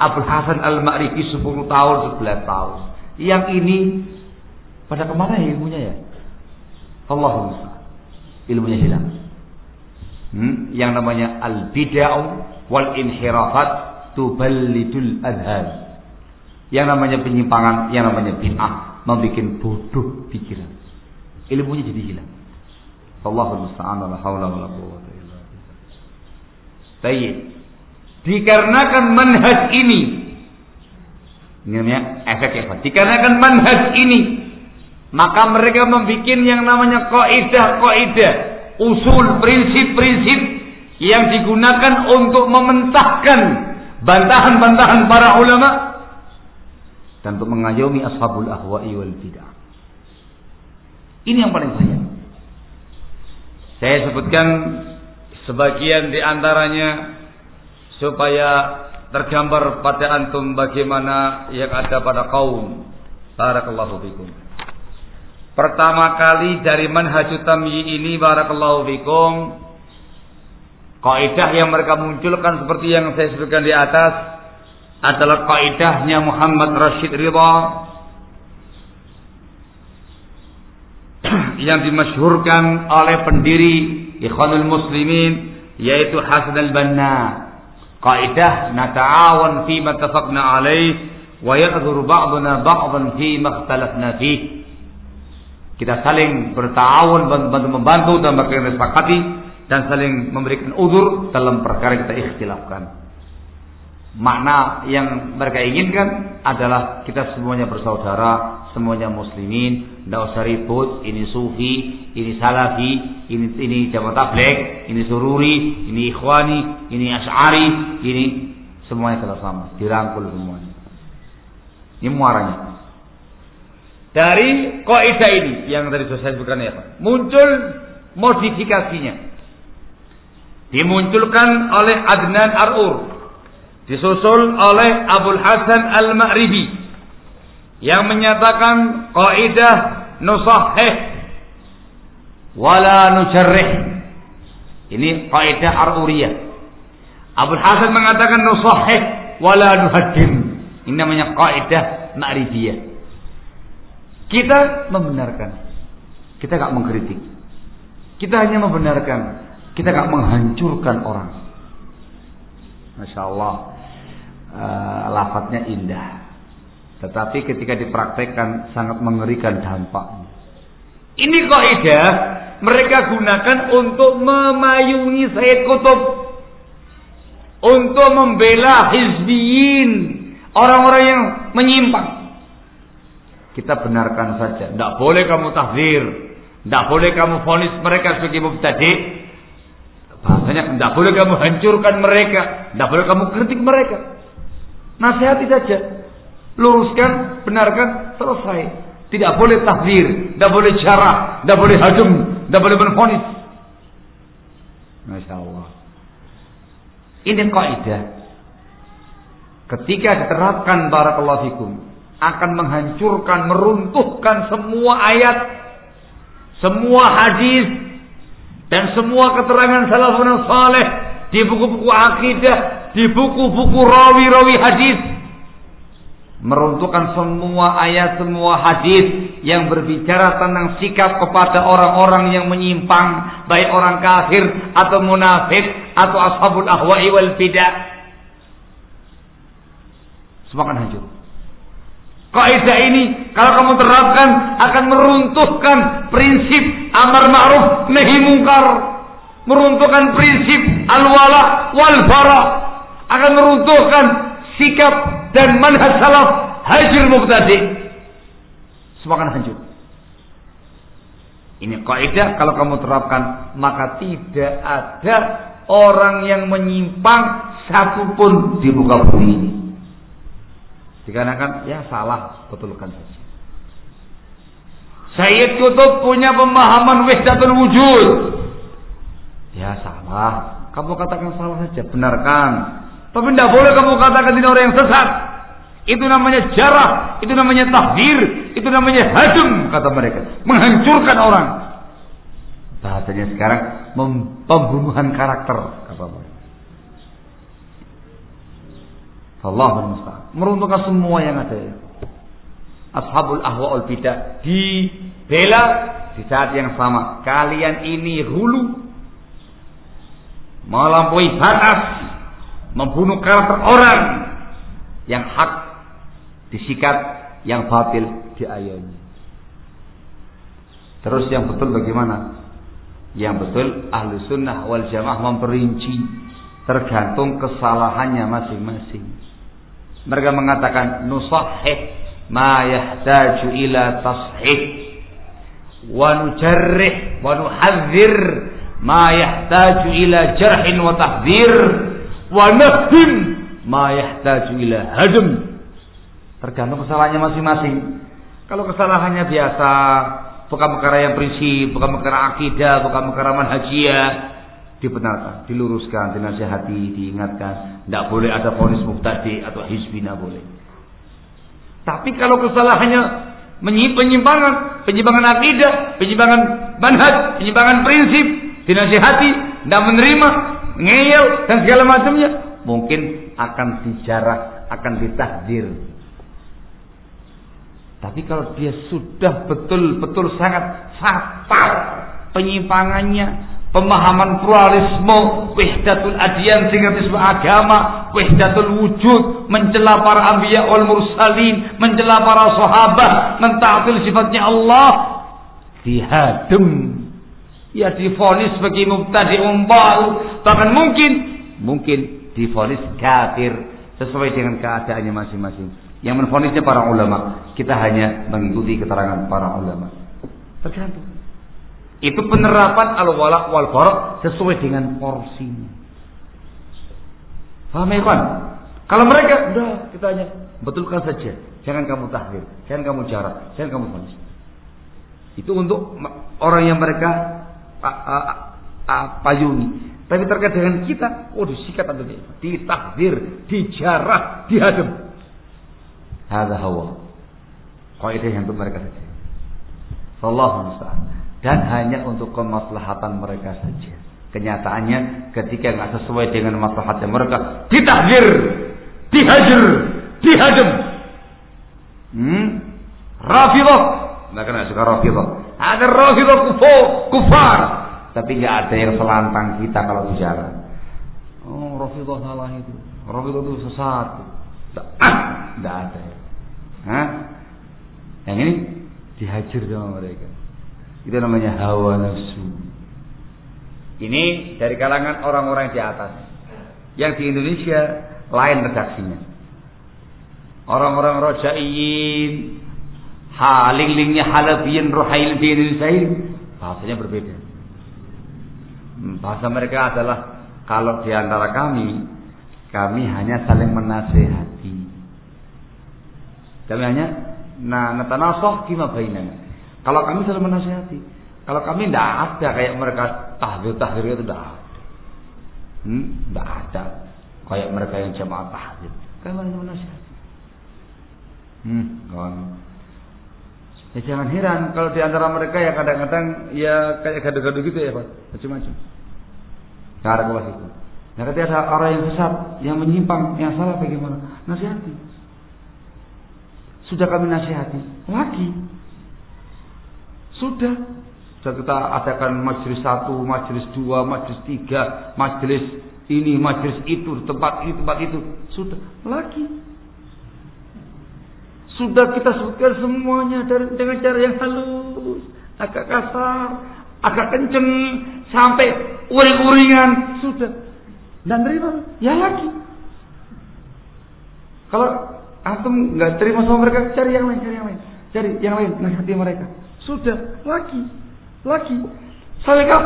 Abdul Hasan Al-Ma'rifi 10 tahun, 11 tahun. Yang ini pada ke mana ya ilmunya ya? Allahumma ilmunya hilang. Hmm? Yang namanya al-bid'ah wal inhirafat tuballidul adhan. Yang namanya penyimpangan, yang namanya bid'ah membuat bodoh pikiran. Ilmunya jadi hilang. Allahumma musta'an wa la haula wa la quwwata illa billah. Baik. Dikarenakan manhaj ini. Namanya efek efek. Dikarenakan manhaj ini. Maka mereka membuat yang namanya kaidah-kaidah. Usul, prinsip-prinsip. Yang digunakan untuk mementahkan bantahan-bantahan para ulama. Dan untuk mengayomi ashabul ahwa'i wal bidah. Ini yang paling banyak. Saya sebutkan sebagian di antaranya supaya tergambar pada antum bagaimana yang ada pada kaum. Barakallahu fikum. Pertama kali dari manhaj tamyi ini barakallahu fikum kaidah yang mereka munculkan seperti yang saya sebutkan di atas adalah kaidahnya Muhammad Rashid Ridha yang dimasyhurkan oleh pendiri Ikhwanul Muslimin yaitu Hasan al-Banna Kaidah nata'awan fi ma tafaqna alaih wa ya'dzur ba'duna ba'dan fi ma ikhtalafna fi. Kita saling bertawun bantu membantu dalam perkara yang disepakati dan saling memberikan uzur dalam perkara yang kita ikhtilafkan. Makna yang mereka inginkan adalah kita semuanya bersaudara, semuanya muslimin, tidak usah ribut, ini sufi, ini salafi, ini ini jamaah tabligh, ini sururi, ini ikhwani, ini asy'ari, ini semuanya kita sama, dirangkul semuanya. Ini muaranya. Dari kaidah ini yang tadi sudah saya sebutkan ya muncul modifikasinya. Dimunculkan oleh Adnan Arur, disusul oleh Abdul Hasan Al-Ma'ribi yang menyatakan kaidah nusahih wala nujarrih. Ini kaidah Ar-Uriyah. Abu Hasan mengatakan nusahih wala nuhaddim. Ini namanya kaidah ma'rifiyah. Kita membenarkan. Kita nggak mengkritik. Kita hanya membenarkan. Kita nggak menghancurkan orang. Masya Allah. Uh, lafadznya indah. Tetapi ketika dipraktekkan sangat mengerikan dampaknya. Ini kaidah mereka gunakan untuk memayungi Sayyid Kutub. Untuk membela hizbiyin. Orang-orang yang menyimpang. Kita benarkan saja. Tidak boleh kamu tahzir. Tidak boleh kamu fonis mereka sebagai mubtadi. Bahasanya tidak boleh kamu hancurkan mereka. Tidak boleh kamu kritik mereka. Nasihati saja. Luruskan, benarkan, selesai. Tidak boleh tahzir, tidak boleh cara, tidak boleh hajum, tidak boleh menfonis. Masya Allah. Ini kaidah. Ketika diterapkan barakallahu fikum akan menghancurkan, meruntuhkan semua ayat, semua hadis dan semua keterangan salafun saleh di buku-buku akidah, di buku-buku rawi-rawi hadis meruntuhkan semua ayat, semua hadis yang berbicara tentang sikap kepada orang-orang yang menyimpang, baik orang kafir atau munafik atau ashabul ahwa'i wal bidah. Semakin hancur. Kaidah ini kalau kamu terapkan akan meruntuhkan prinsip amar ma'ruf nahi mungkar, meruntuhkan prinsip al-wala wal bara, akan meruntuhkan sikap dan manhaj salaf hancur mubtadi semakin hancur ini kaidah kalau kamu terapkan maka tidak ada orang yang menyimpang satupun di muka bumi ini. Dikarenakan ya salah betulkan saja. Sayyid Kutub punya pemahaman wahdatul wujud. Ya salah. Kamu katakan salah saja benarkan tapi tidak boleh kamu katakan ini orang yang sesat. Itu namanya jarah, itu namanya tahdir, itu namanya hajum kata mereka. Menghancurkan orang. Bahasanya sekarang pembunuhan karakter kata mereka. Allah musta'an. Meruntuhkan semua yang ada. Ashabul ahwa'ul bidah dibela di saat yang sama. Kalian ini hulu melampaui batas membunuh karakter orang yang hak disikat, yang batil diayomi. Terus yang betul bagaimana? Yang betul ahlu sunnah wal jamaah memperinci tergantung kesalahannya masing-masing. Mereka mengatakan nusahih ma yahtaju ila tashih wa nujarrih wa nuhadzir ma yahtaju ila jarhin wa tahdhir wa nahdim ma yahtaju ila. Tergantung kesalahannya masing-masing. Kalau kesalahannya biasa, bukan perkara yang prinsip, bukan perkara akidah, bukan perkara manhajiyah, dibenarkan, diluruskan, dinasihati, diingatkan. Tidak boleh ada ponis muftadi atau hizbi, tidak boleh. Tapi kalau kesalahannya penyimpangan, penyimpangan akidah, penyimpangan manhaj, penyimpangan prinsip, dinasihati, tidak menerima, ngeyel dan segala macamnya, mungkin akan dijarah, akan ditahdir. Tapi kalau dia sudah betul-betul sangat fatal penyimpangannya, pemahaman pluralisme, wahdatul adian disebut agama, wahdatul wujud, mencela para anbiya wal mursalin, mencela para sahabat, mentaati sifatnya Allah, dihadem ya difonis sebagai mubtadi umbal bahkan mungkin mungkin difonis kafir. Sesuai dengan keadaannya masing-masing. Yang menfonisnya para ulama. Kita hanya mengikuti keterangan para ulama. Tergantung. Itu penerapan al-wala wal bara sesuai dengan porsinya. Paham ya kalau mereka udah kita hanya betulkan saja? Jangan kamu tahrir jangan kamu jarak jangan kamu fonis. Itu untuk orang yang mereka payungi. Tapi terkait dengan kita, oh disikat atau ditakdir, dijarah, dihadem. Ada hawa. Kaidah yang untuk mereka saja. Allah Dan hanya untuk kemaslahatan mereka saja. Kenyataannya ketika nggak sesuai dengan maslahatnya mereka, ditakdir, dihajar, dihadem. Rafidah. Mereka nggak suka Rafidah. Ada Rafidah kufur, kufar. Tapi nggak ada yang selantang kita kalau bicara. Oh, Rafidah salah itu. Rafidah itu sesat. Nggak ada. Hah? Yang ini dihajar sama mereka. Itu namanya hawa nafsu. Ini dari kalangan orang-orang di atas. Yang di Indonesia lain redaksinya. Orang-orang rojaiin, halinglingnya halafiyin rohail di Indonesia ini bahasanya berbeda. Hmm, bahasa mereka adalah kalau di antara kami, kami hanya saling menasehati. Kami hanya nah natanasoh kima. Kalau kami saling menasehati, kalau kami tidak ada kayak mereka tahdir tahdir itu tidak ada. Hmm, ada kayak mereka yang jamaah tahdir. Kami hanya menasehati. Hmm, kawan. Ya jangan heran kalau di antara mereka ya kadang-kadang ya kayak gaduh-gaduh gitu ya Pak, macam-macam. Cara kelas itu. Nah ketika ada orang yang sesat, yang menyimpang, yang salah bagaimana? Nasihati. Sudah kami nasihati, lagi sudah. Sudah kita adakan majelis satu, majelis dua, majelis tiga, majelis ini, majelis itu, tempat ini, tempat itu. Sudah. Lagi. Sudah kita sebutkan semuanya dari, dengan cara yang halus, agak kasar, agak kenceng, sampai uring-uringan. Sudah. Dan terima. Ya lagi. Kalau antum nggak terima sama mereka, cari yang lain, cari yang lain, cari yang lain, nasihati mereka. Sudah, lagi, lagi. Saya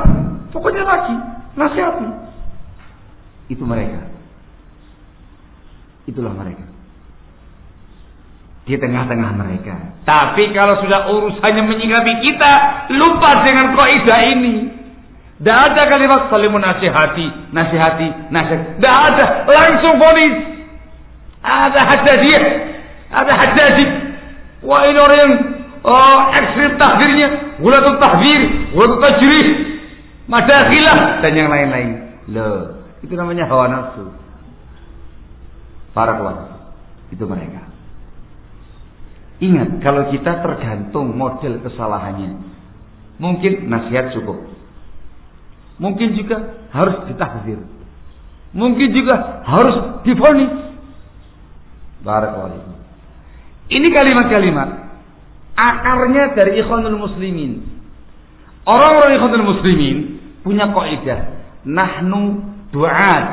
pokoknya lagi, nasihati. Itu mereka. Itulah mereka. Di tengah-tengah mereka. Tapi kalau sudah urusannya menyikapi kita, lupa dengan kaidah ini. Tidak ada kalimat saling menasihati, nasihati, nasihat. Tidak ada, langsung fonis. Ada hadadiyah, ada hadadih. Wah ini orang yang Oh, ekstrim tahdirnya, gulatul tahdir, gulatul tajrih, madakhilah dan yang lain-lain. Loh, itu namanya hawa nafsu. Para kawan, itu mereka. Ingat, kalau kita tergantung model kesalahannya, mungkin nasihat cukup. Mungkin juga harus ditahdir. Mungkin juga harus difonis. Barakallahu. Ini kalimat-kalimat Akarnya dari ikhwanul muslimin. Orang-orang ikhwanul muslimin punya kaidah. Nahnu du'at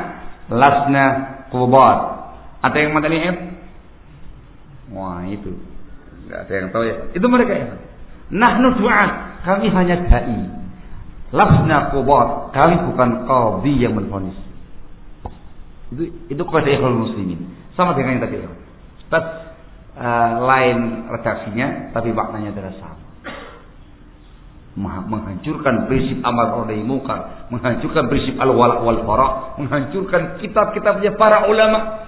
lasna qubat. Ada yang matanya F? Wah itu. Enggak ada yang tahu ya. Itu mereka ya. Nahnu du'at. Kami hanya dai. Lasna qubat. Kami bukan qadhi yang menfonis. Itu itu kepada ikhwanul muslimin. Sama dengan yang tadi. Ustaz, uh, lain redaksinya tapi maknanya adalah sama menghancurkan prinsip amar nahi mungkar, menghancurkan prinsip al-wala wal bara, menghancurkan kitab-kitabnya para ulama,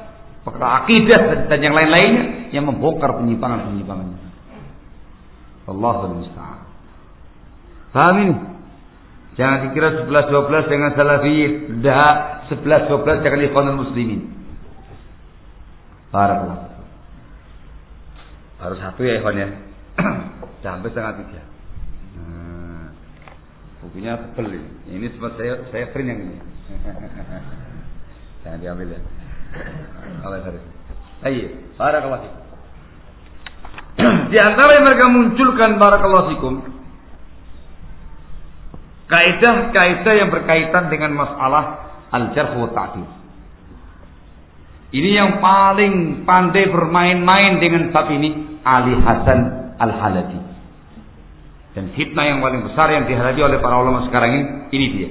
pakar akidah dan yang lain-lainnya yang membongkar penyimpangan-penyimpangannya. Allahul musta'an. Paham ini? Jangan dikira 11 12 dengan salafiyin. Dah 11 12 jangan ikhwanul muslimin. Barakallahu harus satu ya Ikhwan ya. Sampai setengah tiga. Nah, bukunya tebel ini. Ini sempat saya saya print yang ini. Jangan diambil ya. Allah sorry. Ayo, barakallahu fikum. Di antara yang mereka munculkan barakallahu fikum kaidah-kaidah yang berkaitan dengan masalah al-jarh wa ta'dil. Ini yang paling pandai bermain-main dengan bab ini Ali Hasan Al-Halabi. Dan fitnah yang paling besar yang dihadapi oleh para ulama sekarang ini, ini dia.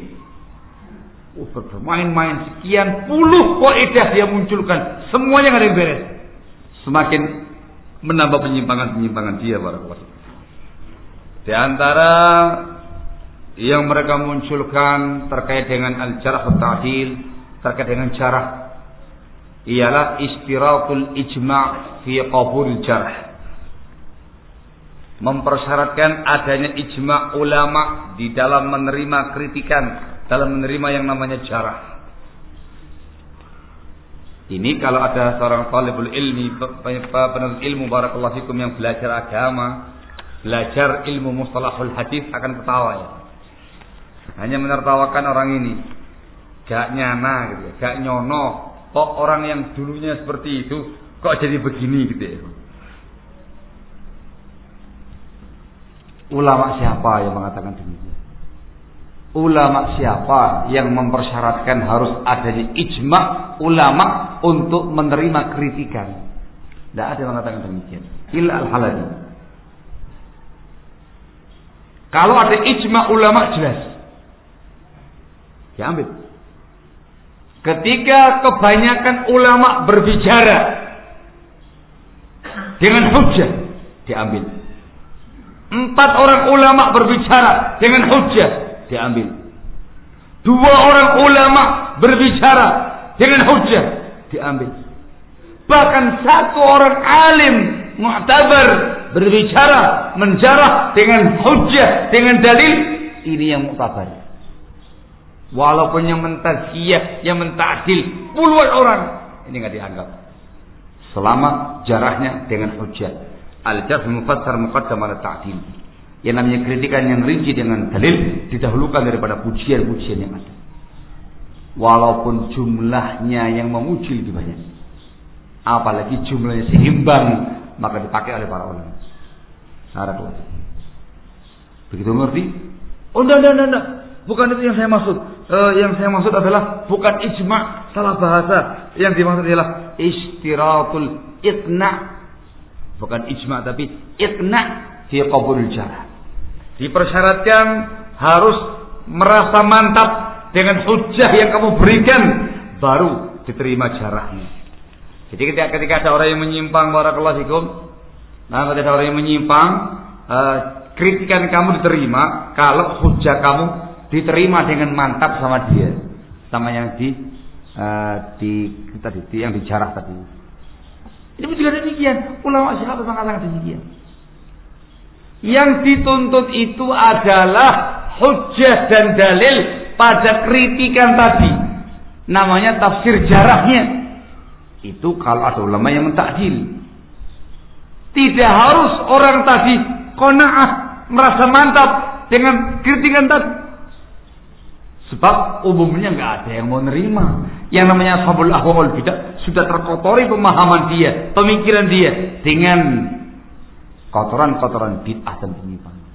Bermain-main sekian puluh kaidah dia munculkan. Semuanya nggak ada yang beres. Semakin menambah penyimpangan-penyimpangan dia para. Di antara yang mereka munculkan terkait dengan al-jarh ta'dil, terkait dengan jarah ialah istiratul ijma' fi qabul jarh mempersyaratkan adanya ijma ulama di dalam menerima kritikan, dalam menerima yang namanya jarah. Ini kalau ada seorang talibul ilmi, penuntut ilmu barakallahu fikum yang belajar agama, belajar ilmu mustalahul hadis akan ketawa ya. Hanya menertawakan orang ini. Gak nyana gitu ya, gak nyono. Kok orang yang dulunya seperti itu kok jadi begini gitu ya. Ulama siapa yang mengatakan demikian? Ulama siapa yang mempersyaratkan harus adanya ijma ulama untuk menerima kritikan? Tidak ada yang mengatakan demikian. Illa al-halali. Kalau ada ijma ulama jelas. Diambil. Ketika kebanyakan ulama berbicara dengan hujah, diambil. Empat orang ulama berbicara dengan hujah, diambil. Dua orang ulama berbicara dengan hujah diambil. Bahkan satu orang alim mu'tabar berbicara menjarah dengan hujah dengan dalil ini yang mu'tabar. Walaupun yang mentazkiyah, yang mentadil puluhan orang ini nggak dianggap. Selama jarahnya dengan hujah. Al-jarh mufassar muqaddam ala ta'dil. Yang namanya kritikan yang rinci dengan dalil didahulukan daripada pujian-pujian yang ada. Walaupun jumlahnya yang memuji lebih banyak. Apalagi jumlahnya seimbang, maka dipakai oleh para ulama. Syarat wajib. Begitu ngerti? Oh, enggak, enggak, enggak. Bukan itu yang saya maksud. Uh, yang saya maksud adalah bukan ijma, salah bahasa. Yang dimaksud adalah istiratul itna. Bukan ijma tapi itna fi qabul jarah. Dipersyaratkan harus merasa mantap dengan hujah yang kamu berikan baru diterima jarahnya. Jadi ketika, ketika ada orang yang menyimpang barakallahu fikum, nah ketika ada orang yang menyimpang, uh, kritikan kamu diterima kalau hujah kamu diterima dengan mantap sama dia, sama yang di uh, di tadi yang dijarah tadi. Ini juga demikian. Ulama siapa mengatakan demikian? Yang dituntut itu adalah hujah dan dalil pada kritikan tadi. Namanya tafsir jarahnya. Itu kalau ada ulama yang mentakdil. Tidak harus orang tadi kona'ah merasa mantap dengan kritikan tadi. Sebab umumnya nggak ada yang mau nerima. Yang namanya sabul ahwal bidah sudah terkotori pemahaman dia, pemikiran dia dengan kotoran-kotoran bid'ah dan penyimpangan.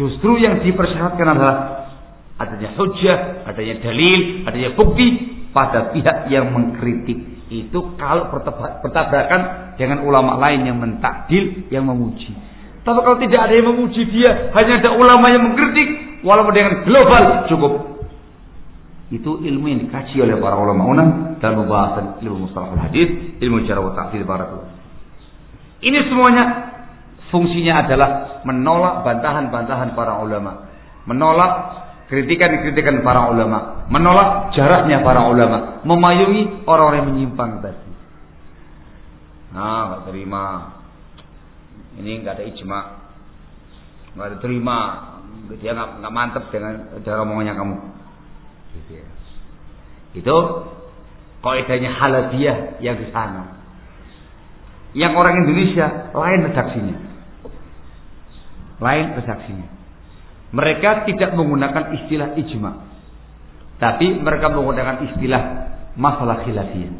Justru yang dipersyaratkan adalah adanya hujah, adanya dalil, adanya bukti pada pihak yang mengkritik. Itu kalau bertabrakan dengan ulama lain yang mentakdil, yang memuji. Tapi kalau tidak ada yang memuji dia, hanya ada ulama yang mengkritik, walaupun dengan global cukup. Itu ilmu yang dikaji oleh para ulama unang dalam pembahasan ilmu mustalahul hadis, ilmu cara wa ta'dil barakallahu ini semuanya fungsinya adalah menolak bantahan-bantahan para ulama, menolak kritikan-kritikan para ulama, menolak jaraknya para ulama, memayungi orang-orang yang menyimpang tadi. Nah, nggak terima. Ini nggak ada ijma, nggak ada terima. Dia nggak mantep dengan cara omongannya kamu. Gitu ya. Itu kaidahnya haladiah yang di sana. Yang orang Indonesia lain redaksinya. Lain redaksinya. Mereka tidak menggunakan istilah ijma. Tapi mereka menggunakan istilah masalah khilafiyah.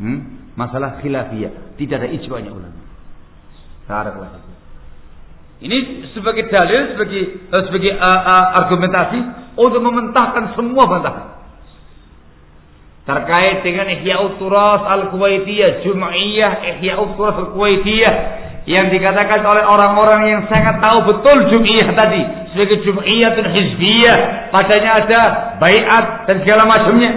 Hmm? Masalah khilafiyah. Tidak ada ijma'nya ulama. Barakallahu Ini sebagai dalil, sebagai uh, sebagai uh, uh, argumentasi untuk mementahkan semua bantahan terkait dengan Ihya Turas Al-Kuwaitiyah, Jum'iyah Ihya Turas Al-Kuwaitiyah yang dikatakan oleh orang-orang yang sangat tahu betul Jum'iyah tadi sebagai Jum'iyah dan Hizbiyah, padanya ada bayat dan segala macamnya.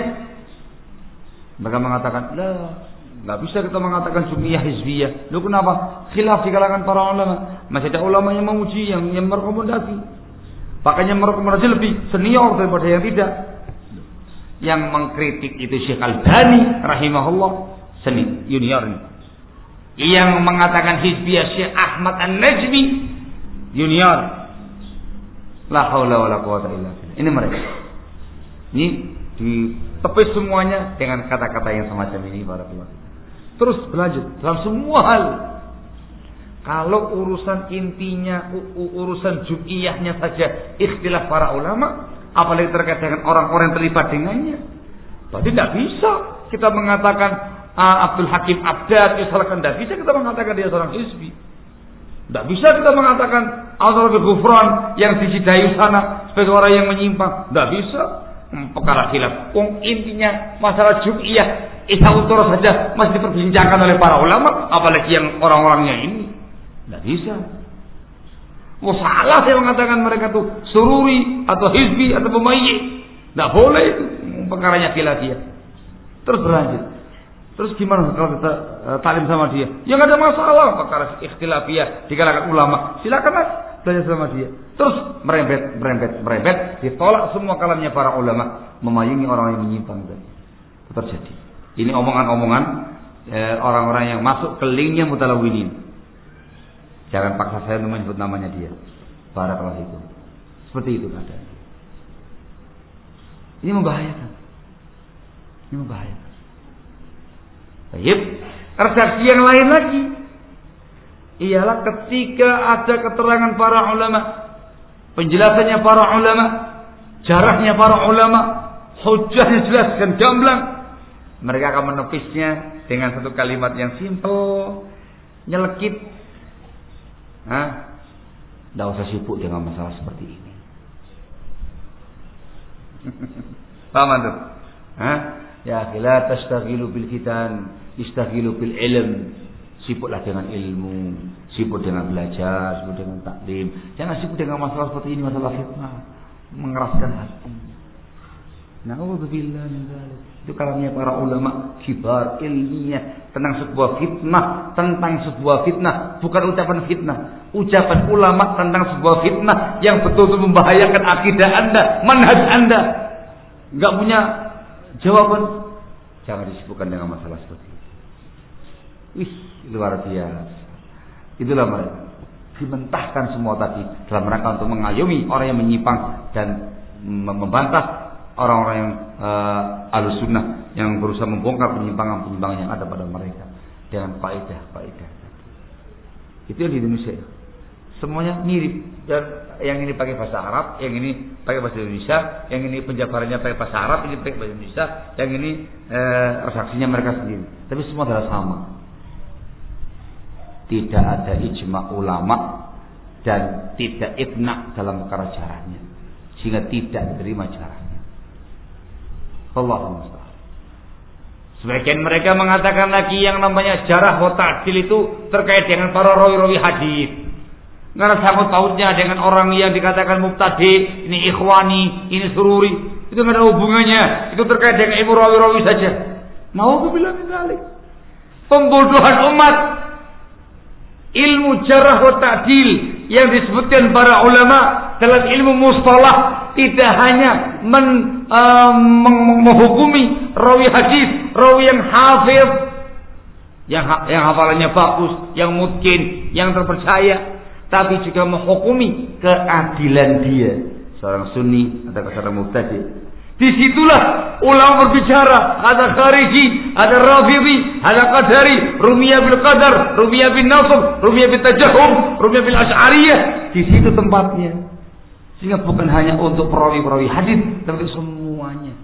Mereka mengatakan, "Lah, nggak bisa kita mengatakan Jum'iyah Hizbiyah." Lu kenapa? Khilaf di kalangan para ulama. Masih ada ulama yang memuji, yang, yang merekomendasi. Bahkan yang merekomendasi lebih senior daripada yang tidak yang mengkritik itu Syekh Al-Bani rahimahullah seni junior. Yang mengatakan hizbiyah Syekh Ahmad An-Najmi junior. La haula wala quwata illa billah. Ini mereka. Ini ditepis semuanya dengan kata-kata yang semacam ini para Terus berlanjut dalam semua hal. Kalau urusan intinya, urusan jum'iyahnya saja ikhtilaf para ulama, apalagi terkait dengan orang-orang yang terlibat dengannya. Berarti tidak bisa kita mengatakan uh, Abdul Hakim Abdad misalkan tidak bisa kita mengatakan dia seorang hizbi. Tidak bisa kita mengatakan Al Ghufran yang di Cidayu sana sebagai orang yang menyimpang. Tidak bisa. Hmm, perkara khilaf. Wong intinya masalah jum'iyah Isa utara saja masih diperbincangkan oleh para ulama, apalagi yang orang-orangnya ini. Tidak bisa. Mau salah saya mengatakan mereka tuh sururi atau hizbi atau pemayi. Tidak boleh itu perkaranya khilafiyah. Terus berlanjut. Terus gimana kalau kita uh, talim sama dia? Ya nggak ada masalah perkara ikhtilafiyah di kalangan ulama. Silakan mas belajar sama dia. Terus merembet, merembet, merembet. Ditolak semua kalamnya para ulama memayungi orang yang menyimpang terjadi. Ini omongan-omongan eh, orang-orang yang masuk ke linknya mutalawinin. Jangan paksa saya untuk menyebut namanya dia. Para itu. Seperti itu keadaan. Ini membahayakan. Ini membahayakan. Baik. Redaksi yang lain lagi. Ialah ketika ada keterangan para ulama. Penjelasannya para ulama. Jarahnya para ulama. Hujahnya jelas dan gamblang. Mereka akan menepisnya dengan satu kalimat yang simple. Nyelekit. Tidak usah sibuk dengan masalah seperti ini. Paham tuh? Hah? Ya, la tastaghilu bil fitan Istaghilu bil ilm. Sibuklah dengan ilmu, sibuk dengan belajar, sibuk dengan taklim. Jangan sibuk dengan masalah seperti ini, masalah fitnah. Mengeraskan hati. Na'udzubillah min Itu kalamnya para ulama kibar ilmiah tentang sebuah fitnah, tentang sebuah fitnah, bukan ucapan fitnah. Ucapan ulama tentang sebuah fitnah yang betul-betul membahayakan akidah Anda, manhaj Anda. Enggak punya jawaban. Jangan disibukkan dengan masalah seperti ini. Wih, luar biasa. Itulah mereka. Dimentahkan semua tadi dalam rangka untuk mengayomi orang yang menyimpang dan membantah orang-orang yang uh, alusunnah yang berusaha membongkar penyimpangan-penyimpangan yang ada pada mereka dengan faedah-faedah. Itu yang di Indonesia. Semuanya mirip dan yang ini pakai bahasa Arab, yang ini pakai bahasa Indonesia, yang ini penjabarannya pakai bahasa Arab, ini pakai bahasa Indonesia, yang ini eh, redaksinya mereka sendiri. Tapi semua adalah sama tidak ada ijma ulama dan tidak ibna dalam perkara caranya sehingga tidak diterima caranya Allah Sebagian mereka mengatakan lagi yang namanya jarah wa ta'dil itu terkait dengan para rawi-rawi hadis. Karena sangkut pautnya dengan orang yang dikatakan mubtadi, ini ikhwani, ini sururi. Itu tidak ada hubungannya. Itu terkait dengan ibu rawi-rawi saja. Mau bilang ini Pembodohan umat ilmu jarah wa ta'dil yang disebutkan para ulama dalam ilmu mustalah tidak hanya men, uh, menghukumi rawi hadis, rawi yang hafiz, yang yang hafalannya bagus, yang mungkin, yang terpercaya, tapi juga menghukumi keadilan dia. Seorang sunni atau seorang mubtadi Di situlah ulama berbicara. Ada khariji, ada rafidhi, ada qadari, rumiyah bil qadar, rumiyah bin nasr, rumiyah bil tajahum, rumiyah bil ash'ariyah. Di situ tempatnya. Sehingga bukan hanya untuk perawi-perawi hadis, tapi semuanya.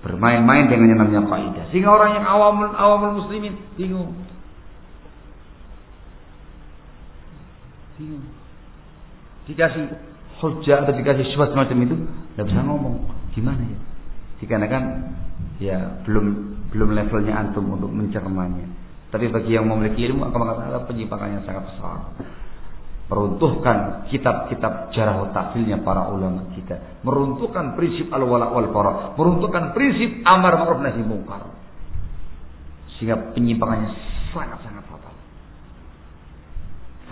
Bermain-main dengan yang namanya kaidah. Sehingga orang yang awam awam muslimin bingung. Bingung. Dikasih hujah atau dikasih syubhat semacam itu nggak bisa ngomong gimana ya dikarenakan ya belum belum levelnya antum untuk mencernanya tapi bagi yang memiliki ilmu akan mengatakan penyimpangan yang sangat besar meruntuhkan kitab-kitab jarah takfilnya para ulama kita. Meruntuhkan prinsip al-wala wal bara meruntuhkan prinsip amar ma'ruf nahi mungkar. Sehingga penyimpangannya sangat-sangat fatal.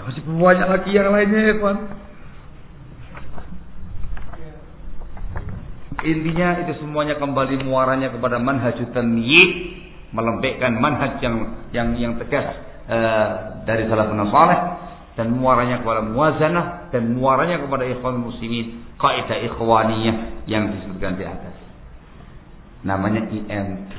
Masih banyak lagi yang lainnya ya kawan Intinya itu semuanya kembali muaranya kepada manhaj tamyiz, melembekkan manhaj yang yang yang tegas uh, dari salafun saleh dan muaranya kepada muazanah dan muaranya kepada ikhwan muslimin kaidah ikhwaniyah yang disebutkan di atas namanya IM3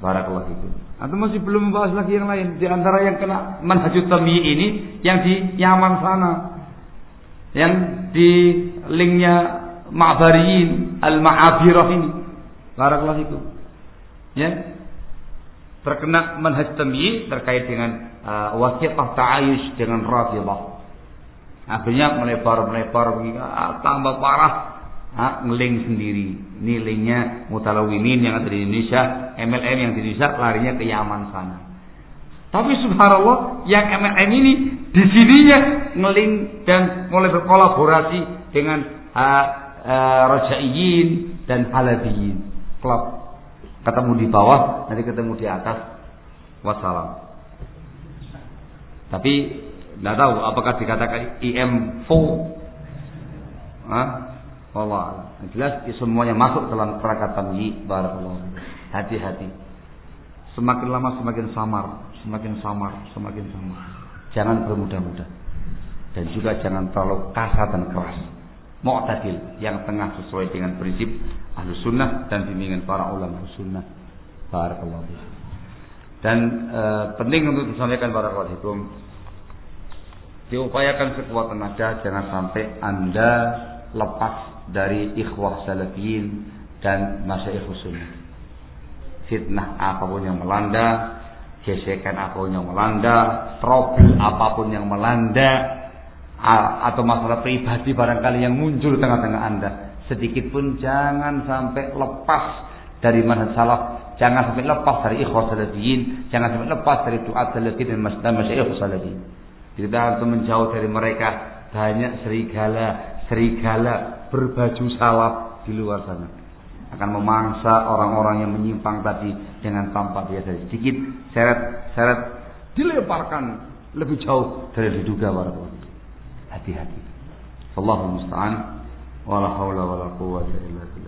Barakallahu fikum. Atau masih belum membahas lagi yang lain di antara yang kena manhajut tamyi ini yang di Yaman sana. Yang di linknya Ma'bariyin Al-Ma'abirah ini. Barakallahu fikum. Ya. Terkena manhaj tamyi terkait dengan uh, wasiqah ta'ayush dengan Rafidah. Akhirnya melebar-melebar uh, tambah parah uh, ngeling sendiri. Ini linknya mutalawimin yang ada di Indonesia, MLM yang di Indonesia larinya ke Yaman sana. Tapi subhanallah yang MLM ini di sininya ngeling dan mulai berkolaborasi dengan uh, uh, Rajaiyin dan Halabiyin. Klub ketemu di bawah, nanti ketemu di atas. Wassalam. Tapi tidak tahu apakah dikatakan IM4. Hah? Allah. Jelas semuanya masuk dalam perangkat tamyi. Barakallahu. Hati-hati. Semakin lama semakin samar, semakin samar, semakin samar. Jangan bermudah-mudah. Dan juga jangan terlalu kasar dan keras. Mu'tadil yang tengah sesuai dengan prinsip ahlu sunnah dan bimbingan para ulama sunnah. Barakallahu Dan e, penting untuk disampaikan para hukum diupayakan sekuat tenaga jangan sampai anda lepas dari ikhwah salafiyin dan masyayikh sunnah. Fitnah apa pun yang melanda, gesekan apa pun yang melanda, trouble apa pun yang melanda, atau masalah pribadi barangkali yang muncul di tengah-tengah anda, sedikit pun jangan sampai lepas dari manhaj salaf, jangan sampai lepas dari ikhwah salafiyin, jangan sampai lepas dari doa salafiyin dan masyayikh salafiyin. Kita harus menjauh dari mereka banyak serigala, serigala berbaju salaf di luar sana. Akan memangsa orang-orang yang menyimpang tadi dengan tanpa biasa sedikit seret-seret dilemparkan lebih jauh dari diduga warahmatullahi Hati-hati. Allahu musta'an. Wala haula wala quwwata illa billah.